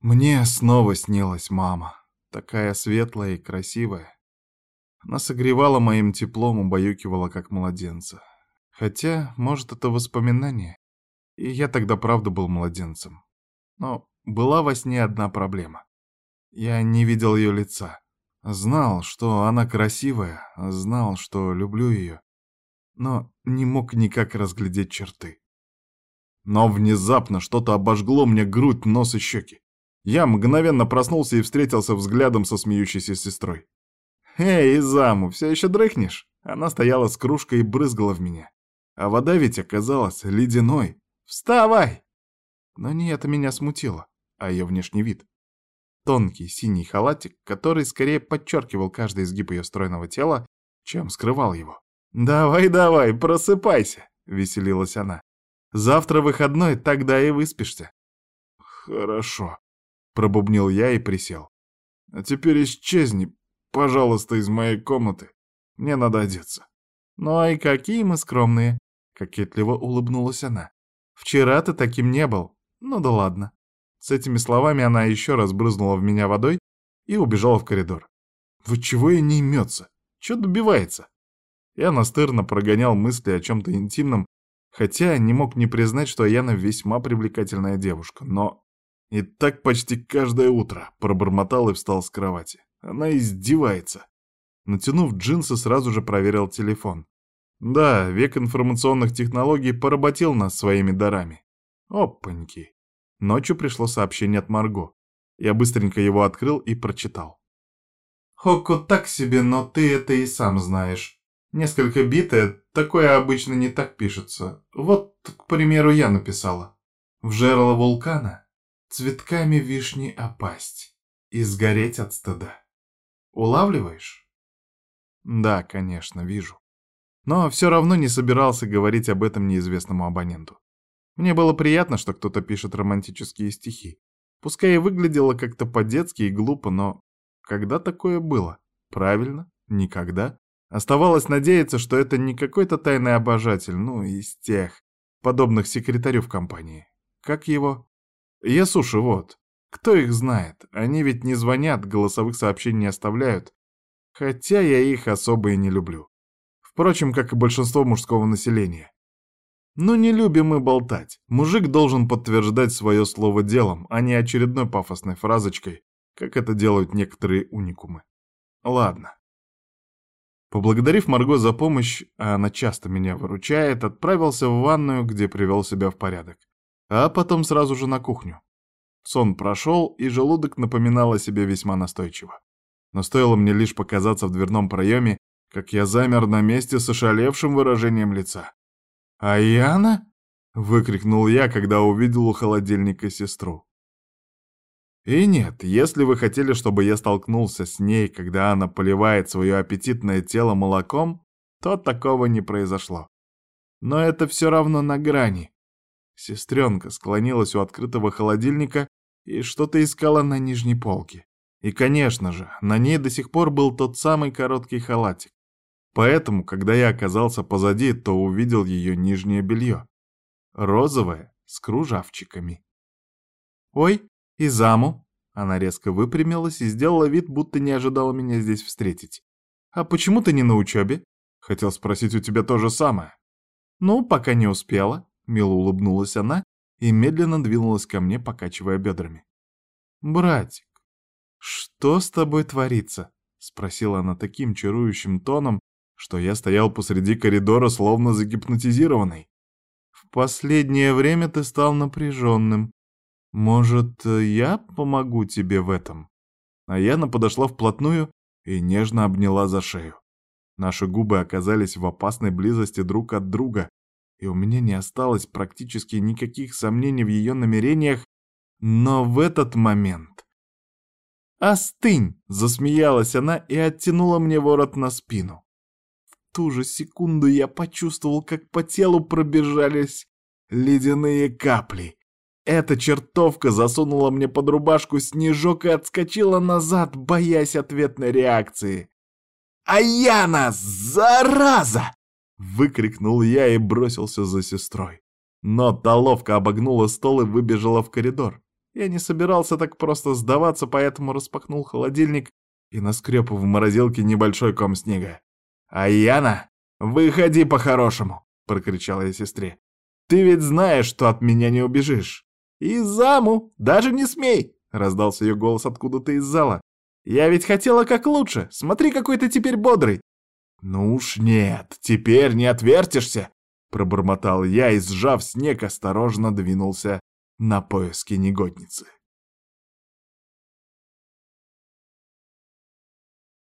Мне снова снилась мама, такая светлая и красивая. Она согревала моим теплом, убаюкивала как младенца. Хотя, может, это воспоминание. И я тогда правда был младенцем. Но была во сне одна проблема. Я не видел ее лица. Знал, что она красивая, знал, что люблю ее, но не мог никак разглядеть черты. Но внезапно что-то обожгло мне грудь, нос и щеки. Я мгновенно проснулся и встретился взглядом со смеющейся сестрой. «Эй, Изаму, все еще дрыхнешь?» Она стояла с кружкой и брызгала в меня. А вода ведь оказалась ледяной. «Вставай!» Но не это меня смутило, а ее внешний вид. Тонкий синий халатик, который скорее подчеркивал каждый изгиб ее стройного тела, чем скрывал его. «Давай-давай, просыпайся!» — веселилась она. «Завтра выходной, тогда и выспишься». «Хорошо», — пробубнил я и присел. «А теперь исчезни, пожалуйста, из моей комнаты. Мне надо одеться». «Ну и какие мы скромные!» — кокетливо улыбнулась она. «Вчера ты таким не был. Ну да ладно». С этими словами она еще раз брызнула в меня водой и убежала в коридор. «Вот чего я не имется? Чего добивается?» Я настырно прогонял мысли о чем-то интимном, хотя не мог не признать, что Яна весьма привлекательная девушка, но... И так почти каждое утро пробормотал и встал с кровати. Она издевается. Натянув джинсы, сразу же проверил телефон. Да, век информационных технологий поработил нас своими дарами. Опаньки. Ночью пришло сообщение от Марго. Я быстренько его открыл и прочитал. «Хоко так себе, но ты это и сам знаешь. Несколько битое, такое обычно не так пишется. Вот, к примеру, я написала. В жерло вулкана цветками вишни опасть и сгореть от стыда. Улавливаешь? Да, конечно, вижу. Но все равно не собирался говорить об этом неизвестному абоненту. Мне было приятно, что кто-то пишет романтические стихи. Пускай и выглядело как-то по-детски и глупо, но когда такое было? Правильно, никогда. Оставалось надеяться, что это не какой-то тайный обожатель, ну, из тех, подобных секретарю в компании. Как его? Ясуши, вот. Кто их знает? Они ведь не звонят, голосовых сообщений не оставляют. Хотя я их особо и не люблю. Впрочем, как и большинство мужского населения. Но не любим мы болтать. Мужик должен подтверждать свое слово делом, а не очередной пафосной фразочкой, как это делают некоторые уникумы. Ладно. Поблагодарив Марго за помощь, а она часто меня выручает, отправился в ванную, где привел себя в порядок. А потом сразу же на кухню. Сон прошел, и желудок напоминал о себе весьма настойчиво. Но стоило мне лишь показаться в дверном проеме, как я замер на месте с ошалевшим выражением лица. «Аяна?» — выкрикнул я, когда увидел у холодильника сестру. И нет, если вы хотели, чтобы я столкнулся с ней, когда она поливает свое аппетитное тело молоком, то такого не произошло. Но это все равно на грани. Сестренка склонилась у открытого холодильника и что-то искала на нижней полке. И, конечно же, на ней до сих пор был тот самый короткий халатик. Поэтому, когда я оказался позади, то увидел ее нижнее белье. Розовое, с кружавчиками. «Ой, «И заму?» Она резко выпрямилась и сделала вид, будто не ожидала меня здесь встретить. «А почему ты не на учебе?» «Хотел спросить у тебя то же самое». «Ну, пока не успела», — мило улыбнулась она и медленно двинулась ко мне, покачивая бедрами. «Братик, что с тобой творится?» — спросила она таким чарующим тоном, что я стоял посреди коридора, словно загипнотизированный. «В последнее время ты стал напряженным. «Может, я помогу тебе в этом?» А Яна подошла вплотную и нежно обняла за шею. Наши губы оказались в опасной близости друг от друга, и у меня не осталось практически никаких сомнений в ее намерениях, но в этот момент... «Остынь!» — засмеялась она и оттянула мне ворот на спину. В ту же секунду я почувствовал, как по телу пробежались ледяные капли — эта чертовка засунула мне под рубашку снежок и отскочила назад, боясь ответной реакции. «Аяна, зараза!» — выкрикнул я и бросился за сестрой. Но та ловко обогнула стол и выбежала в коридор. Я не собирался так просто сдаваться, поэтому распахнул холодильник и наскреб в морозилке небольшой ком снега. «Аяна, выходи по-хорошему!» — прокричала я сестре. «Ты ведь знаешь, что от меня не убежишь!» «И заму! Даже не смей!» — раздался ее голос откуда-то из зала. «Я ведь хотела как лучше! Смотри, какой ты теперь бодрый!» «Ну уж нет, теперь не отвертишься!» — пробормотал я и, сжав снег, осторожно двинулся на поиски негодницы.